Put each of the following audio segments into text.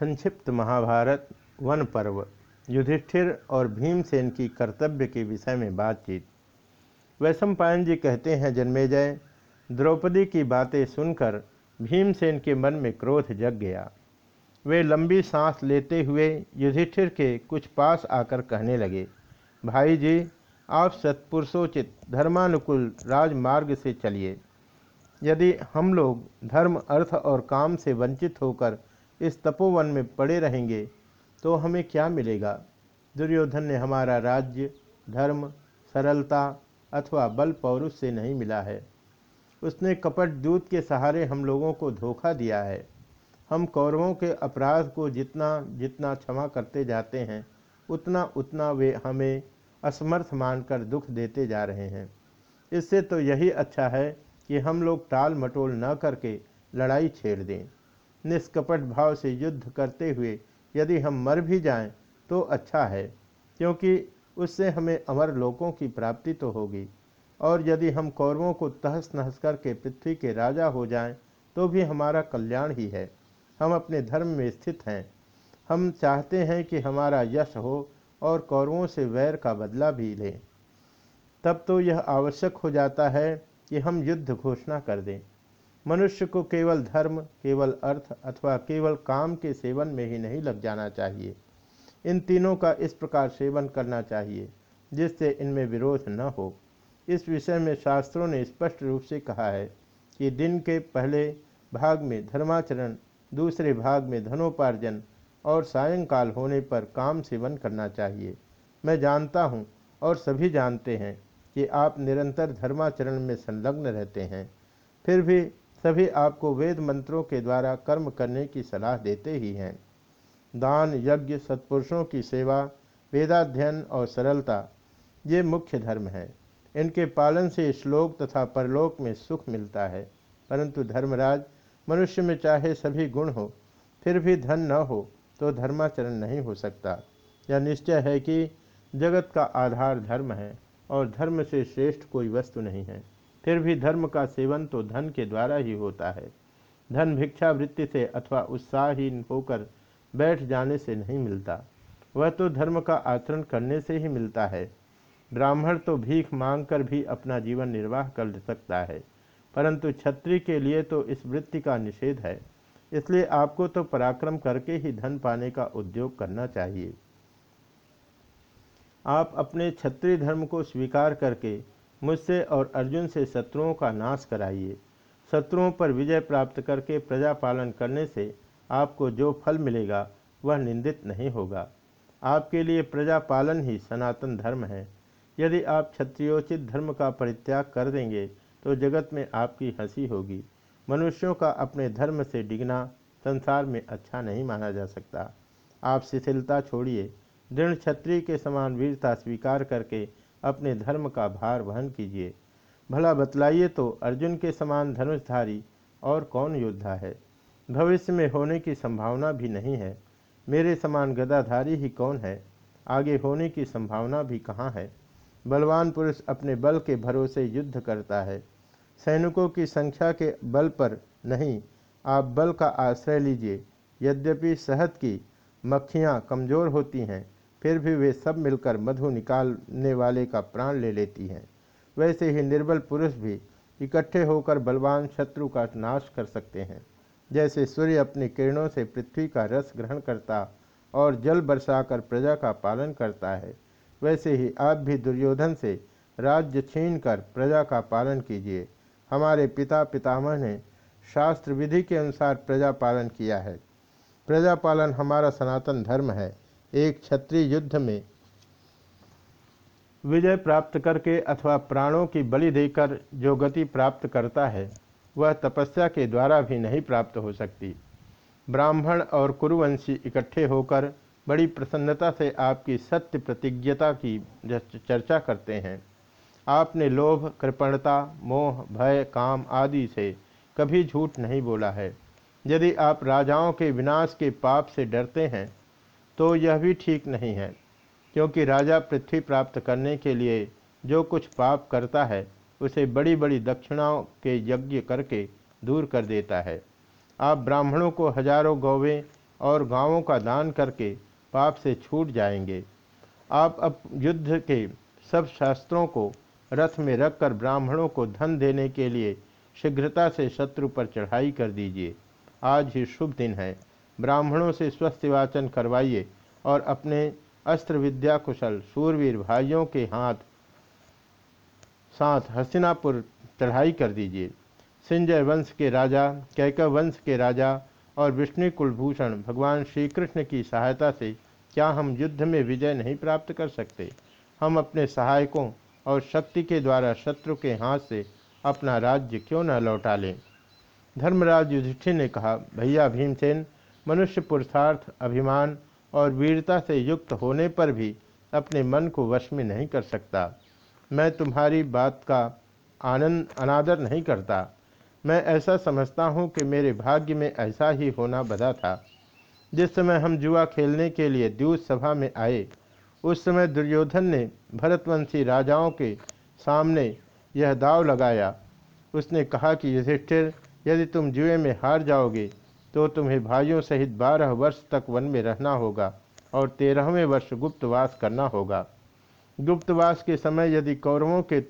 संक्षिप्त महाभारत, वन पर्व, युधिष्ठिर और भीमसेन की कर्तव्य के विषय में बातचीत। वैशंपायन जी कहते हैं, जन्मेजय, द्रौपदी की बातें सुनकर भीमसेन के मन में क्रोध जग गया। वे लंबी सांस लेते हुए युधिष्ठिर के कुछ पास आकर कहने लगे, भाई जी, आप सत्पुरुषोचित, धर्मानुकूल राजमार्ग से चलिए। यदि हम लोग धर्म, अर्थ और काम से वंचित होकर इस तपोवन में पड़े रहेंगे तो हमें क्या मिलेगा? दुर्योधन ने हमारा राज्य, धर्म, सरलता अथवा बल पौरुष से नहीं मिला है। उसने कपट दूत के सहारे हम लोगों को धोखा दिया है। हम कौरवों के अपराध को जितना जितना क्षमा करते जाते हैं, उतना उतना वे हमें असमर्थ मानकर दुख देते जा रहे हैं। इससे तो यही अच्छा है कि हम लोग टाल मटोल न करके लड़ाई छेड़ दें। निष्कपट भाव से युद्ध करते हुए यदि हम मर भी जाएँ तो अच्छा है, क्योंकि उससे हमें अमर लोकों की प्राप्ति तो होगी। और यदि हम कौरवों को तहस नहस करके पृथ्वी के राजा हो जाएँ तो भी हमारा कल्याण ही है। हम अपने धर्म में स्थित हैं। हम चाहते हैं कि हमारा यश हो और कौरवों से वैर का बदला भी लें। तब तो यह आवश्यक हो जाता है कि हम युद्ध घोषणा कर दें। मनुष्य को केवल धर्म, केवल अर्थ अथवा केवल काम के सेवन में ही नहीं लग जाना चाहिए। इन तीनों का इस प्रकार सेवन करना चाहिए, जिससे इनमें विरोध न हो। इस विषय में शास्त्रों ने स्पष्ट रूप से कहा है कि दिन के पहले भाग में धर्माचरण, दूसरे भाग में धनोपार्जन और सायंकाल होने पर काम सेवन करना चाहिए। मैं जानता हूँ और सभी जानते हैं कि आप निरंतर धर्माचरण में संलग्न रहते हैं। फिर भी सभी आपको वेद मंत्रों के द्वारा कर्म करने की सलाह देते ही हैं। दान, यज्ञ, सत्पुरुषों की सेवा, वेदाध्ययन और सरलता, ये मुख्य धर्म है। इनके पालन से श्लोक तथा परलोक में सुख मिलता है। परंतु धर्मराज, मनुष्य में चाहे सभी गुण हो, फिर भी धन न हो तो धर्माचरण नहीं हो सकता। यह निश्चय है कि जगत का आधार धर्म है और धर्म से श्रेष्ठ कोई वस्तु नहीं है। फिर भी धर्म का सेवन तो धन के द्वारा ही होता है। धन भिक्षा वृत्ति से अथवा उत्साहहीन होकर बैठ जाने से नहीं मिलता। वह तो धर्म का आचरण करने से ही मिलता है। ब्राह्मण तो भीख मांगकर भी अपना जीवन निर्वाह कर सकता है, परंतु क्षत्रिय के लिए तो इस वृत्ति का निषेध है। इसलिए आपको तो पराक्रम करके ही धन पाने का उद्योग करना चाहिए। आप अपने क्षत्रिय धर्म को स्वीकार करके मुझसे और अर्जुन से शत्रुओं का नाश कराइए। शत्रुओं पर विजय प्राप्त करके प्रजा पालन करने से आपको जो फल मिलेगा, वह निंदित नहीं होगा। आपके लिए प्रजा पालन ही सनातन धर्म है। यदि आप क्षत्रियोचित धर्म का परित्याग कर देंगे तो जगत में आपकी हँसी होगी। मनुष्यों का अपने धर्म से डिगना संसार में अच्छा नहीं माना जा सकता। आप शिथिलता छोड़िए। दृढ़ क्षत्रिय के समान वीरता स्वीकार करके अपने धर्म का भार वहन कीजिए। भला बतलाइए तो अर्जुन के समान धनुषधारी और कौन योद्धा है? भविष्य में होने की संभावना भी नहीं है। मेरे समान गदाधारी ही कौन है? आगे होने की संभावना भी कहाँ है? बलवान पुरुष अपने बल के भरोसे युद्ध करता है। सैनिकों की संख्या के बल पर नहीं, आप बल का आश्रय लीजिए। यद्यपि शहद की मक्खियाँ कमज़ोर होती हैं फिर भी वे सब मिलकर मधु निकालने वाले का प्राण ले लेती हैं। वैसे ही निर्बल पुरुष भी इकट्ठे होकर बलवान शत्रु का नाश कर सकते हैं। जैसे सूर्य अपनी किरणों से पृथ्वी का रस ग्रहण करता और जल बरसाकर प्रजा का पालन करता है, वैसे ही आप भी दुर्योधन से राज्य छीन कर प्रजा का पालन कीजिए। हमारे पिता पितामह ने शास्त्र विधि के अनुसार प्रजा पालन किया है। प्रजा पालन हमारा सनातन धर्म है। एक क्षत्रिय युद्ध में। विजय प्राप्त करके अथवा प्राणों की बलि देकर जो गति प्राप्त करता है, वह तपस्या के द्वारा भी नहीं प्राप्त हो सकती। ब्राह्मण और कुरुवंशी इकट्ठे होकर बड़ी प्रसन्नता से आपकी सत्य प्रतिज्ञता की चर्चा करते हैं। आपने लोभ, कृपणता, मोह, भय, काम आदि से कभी झूठ नहीं बोला है। यदि आप राजाओं के विनाश के पाप से डरते हैं तो यह भी ठीक नहीं है, क्योंकि राजा पृथ्वी प्राप्त करने के लिए जो कुछ पाप करता है, उसे बड़ी बड़ी दक्षिणाओं के यज्ञ करके दूर कर देता है। आप ब्राह्मणों को हज़ारों गौवें और गाँवों का दान करके पाप से छूट जाएँगे। आप अब युद्ध के सब शास्त्रों को रथ में रखकर ब्राह्मणों को धन देने के लिए शीघ्रता से शत्रु पर चढ़ाई कर दीजिए। आज ही शुभ दिन है। ब्राह्मणों से स्वस्थ वाचन करवाइए और अपने अस्त्र विद्या कुशल सूरवीर भाइयों के हाथ, साथ हस्तिनापुर चढ़ाई कर दीजिए। सिंजय वंश के राजा, कैकव वंश के राजा और विष्णु कुलभूषण भगवान श्री कृष्ण की सहायता से क्या हम युद्ध में विजय नहीं प्राप्त कर सकते? हम अपने सहायकों और शक्ति के द्वारा शत्रु के हाथ से अपना राज्य क्यों न लौटा लें? धर्मराज युधिष्ठिर ने कहा, भैया भीमसेन मनुष्य पुरुषार्थ, अभिमान और वीरता से युक्त होने पर भी अपने मन को वश में नहीं कर सकता। मैं तुम्हारी बात का आनंद, अनादर नहीं करता। मैं ऐसा समझता हूँ कि मेरे भाग्य में ऐसा ही होना बधा था। जिस समय हम जुआ खेलने के लिए द्यूत सभा में आए, उस समय दुर्योधन ने भरतवंशी राजाओं के सामने यह दाव लगाया। उसने कहा कि युधिष्ठिर, यदि तुम जुए में हार जाओगे तो तुम्हें भाइयों सहित बारह वर्ष तक वन में रहना होगा और तेरहवें वर्ष गुप्तवास करना होगा। गुप्तवास के समय यदि कौरवों के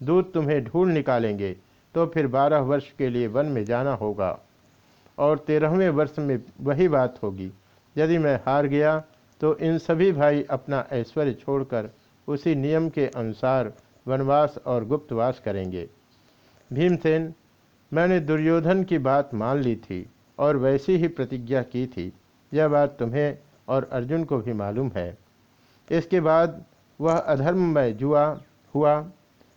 दूत तुम्हें ढूंढ निकालेंगे तो फिर बारह वर्ष के लिए वन में जाना होगा और तेरहवें वर्ष में वही बात होगी। यदि मैं हार गया तो इन सभी भाई अपना ऐश्वर्य छोड़कर उसी नियम के अनुसार वनवास और गुप्तवास करेंगे। भीमसेन, मैंने दुर्योधन की बात मान ली थी। और वैसी ही प्रतिज्ञा की थी। यह बात तुम्हें और अर्जुन को भी मालूम है। इसके बाद वह अधर्ममय जुआ हुआ।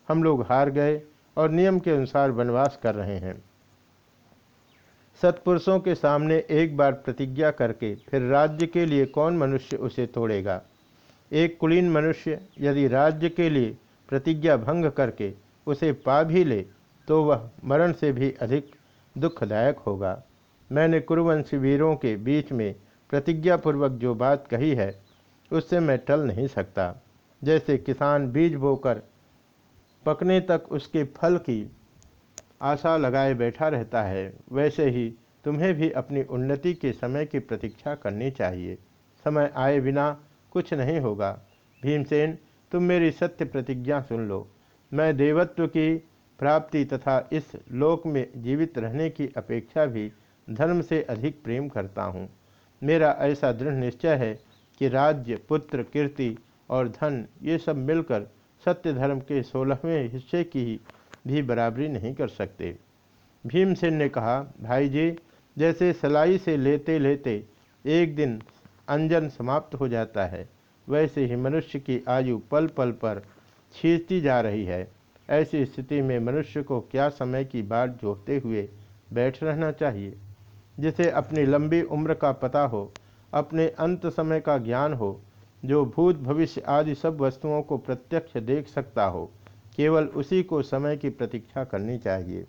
हम लोग हार गए और नियम के अनुसार वनवास कर रहे हैं। सत्पुरुषों के सामने एक बार प्रतिज्ञा करके फिर राज्य के लिए कौन मनुष्य उसे तोड़ेगा? एक कुलीन मनुष्य यदि राज्य के लिए प्रतिज्ञा भंग करके उसे पा भी ले तो वह मरण से भी अधिक दुखदायक होगा। मैंने कुरुवंशी वीरों के बीच में प्रतिज्ञापूर्वक जो बात कही है, उससे मैं टल नहीं सकता। जैसे किसान बीज बोकर पकने तक उसके फल की आशा लगाए बैठा रहता है, वैसे ही तुम्हें भी अपनी उन्नति के समय की प्रतीक्षा करनी चाहिए। समय आए बिना कुछ नहीं होगा। भीमसेन, तुम मेरी सत्य प्रतिज्ञा सुन लो। मैं देवत्व की प्राप्ति तथा इस लोक में जीवित रहने की अपेक्षा भी धर्म से अधिक प्रेम करता हूँ। मेरा ऐसा दृढ़ निश्चय है कि राज्य, पुत्र, कीर्ति और धन, ये सब मिलकर सत्य धर्म के सोलहवें हिस्से की भी बराबरी नहीं कर सकते। भीमसेन ने कहा, भाई जी, जैसे सलाई से लेते लेते एक दिन अंजन समाप्त हो जाता है, वैसे ही मनुष्य की आयु पल पल पर छींचती जा रही है। ऐसी स्थिति में मनुष्य को क्या समय की बाट जोहते हुए बैठ रहना चाहिए? जिसे अपनी लंबी उम्र का पता हो, अपने अंत समय का ज्ञान हो, जो भूत भविष्य आदि सब वस्तुओं को प्रत्यक्ष देख सकता हो, केवल उसी को समय की प्रतीक्षा करनी चाहिए।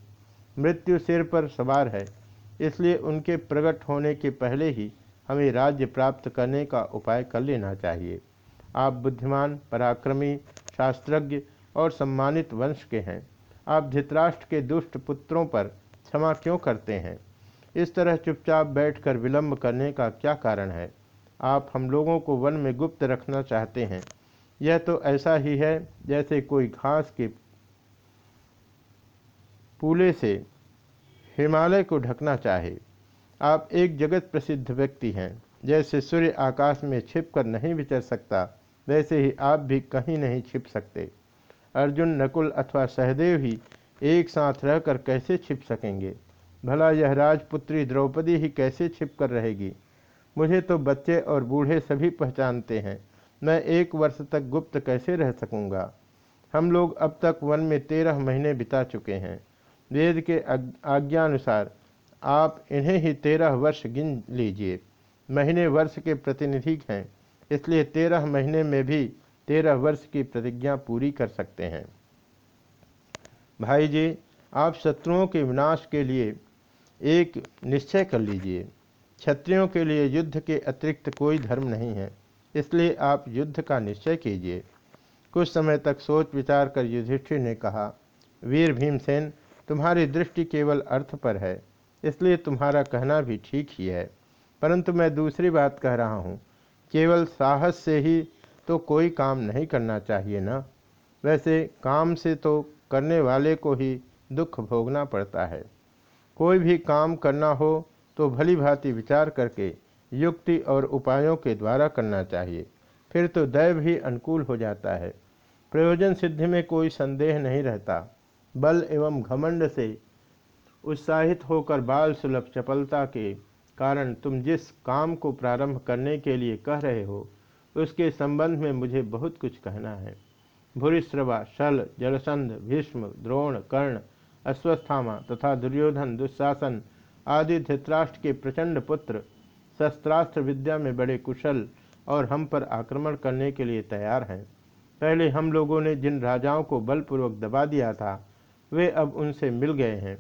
मृत्यु सिर पर सवार है, इसलिए उनके प्रकट होने के पहले ही हमें राज्य प्राप्त करने का उपाय कर लेना चाहिए। आप बुद्धिमान, पराक्रमी, शास्त्रज्ञ और सम्मानित वंश के हैं। आप धृतराष्ट्र के दुष्ट पुत्रों पर क्षमा क्यों करते हैं? इस तरह चुपचाप बैठकर विलंब करने का क्या कारण है? आप हम लोगों को वन में गुप्त रखना चाहते हैं। यह तो ऐसा ही है जैसे कोई घास के पूले से हिमालय को ढकना चाहे। आप एक जगत प्रसिद्ध व्यक्ति हैं, जैसे सूर्य आकाश में छिप कर नहीं विचर सकता, वैसे ही आप भी कहीं नहीं छिप सकते। अर्जुन, नकुल अथवा सहदेव ही एक साथ रहकर कैसे छिप सकेंगे? भला यह राजपुत्री द्रौपदी ही कैसे छिप कर रहेगी? मुझे तो बच्चे और बूढ़े सभी पहचानते हैं। मैं एक वर्ष तक गुप्त कैसे रह सकूँगा? हम लोग अब तक वन में तेरह महीने बिता चुके हैं। वेद के आज्ञानुसार आप इन्हें ही तेरह वर्ष गिन लीजिए। महीने वर्ष के प्रतिनिधि हैं, इसलिए तेरह महीने में भी तेरह वर्ष की प्रतिज्ञा पूरी कर सकते हैं। भाई जी आप शत्रुओं के विनाश के लिए एक निश्चय कर लीजिए, क्षत्रियों के लिए युद्ध के अतिरिक्त कोई धर्म नहीं है, इसलिए आप युद्ध का निश्चय कीजिए। कुछ समय तक सोच विचार कर युधिष्ठिर ने कहा, वीर भीमसेन, तुम्हारी दृष्टि केवल अर्थ पर है, इसलिए तुम्हारा कहना भी ठीक ही है। परंतु मैं दूसरी बात कह रहा हूँ, केवल साहस से ही तो कोई काम नहीं करना चाहिए ना? वैसे काम से तो करने वाले को ही दुख भोगना पड़ता है। कोई भी काम करना हो तो भली भांति विचार करके युक्ति और उपायों के द्वारा करना चाहिए। फिर तो दैव भी अनुकूल हो जाता है। प्रयोजन सिद्धि में कोई संदेह नहीं रहता। बल एवं घमंड से उत्साहित होकर बाल सुलभ चपलता के कारण तुम जिस काम को प्रारंभ करने के लिए कह रहे हो, उसके संबंध में मुझे बहुत कुछ कहना है। भूरिश्रवा, शल, जलसंध, भीष्म, द्रोण, कर्ण अश्वस्थामा तथा दुर्योधन, दुशासन आदि धृतराष्ट्र के प्रचंड पुत्र शस्त्रास्त्र विद्या में बड़े कुशल और हम पर आक्रमण करने के लिए तैयार हैं। पहले हम लोगों ने जिन राजाओं को बलपूर्वक दबा दिया था, वे अब उनसे मिल गए हैं।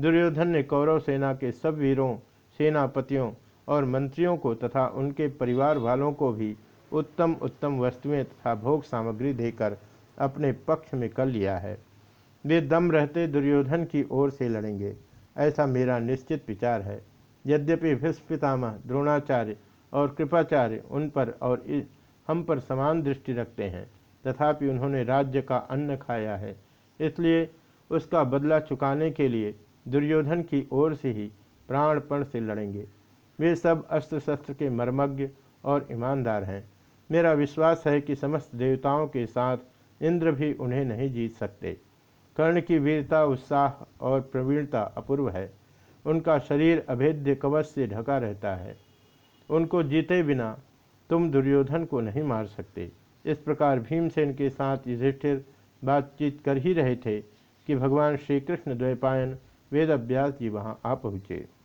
दुर्योधन ने कौरव सेना के सब वीरों, सेनापतियों और मंत्रियों को तथा उनके परिवार वालों को भी उत्तम उत्तम वस्तुएँ तथा भोग सामग्री देकर अपने पक्ष में कर लिया है। वे दम रहते दुर्योधन की ओर से लड़ेंगे। ऐसा मेरा निश्चित विचार है। यद्यपि भीष्पितामह द्रोणाचार्य और कृपाचार्य उन पर और हम पर समान दृष्टि रखते हैं, तथापि उन्होंने राज्य का अन्न खाया है। इसलिए उसका बदला चुकाने के लिए दुर्योधन की ओर से ही प्राणपण से लड़ेंगे। वे सब अस्त्र शस्त्र के मर्मज्ञ और ईमानदार हैं। मेरा विश्वास है कि समस्त देवताओं के साथ इंद्र भी उन्हें नहीं जीत सकते। कर्ण की वीरता, उत्साह और प्रवीणता अपूर्व है। उनका शरीर अभेद्य कवच से ढका रहता है। उनको जीते बिना तुम दुर्योधन को नहीं मार सकते। इस प्रकार भीमसेन के साथ युधिष्ठिर बातचीत कर ही रहे थे कि भगवान श्री कृष्ण द्वैपायन वेद अभ्यास जी वहाँ आ पहुँचे।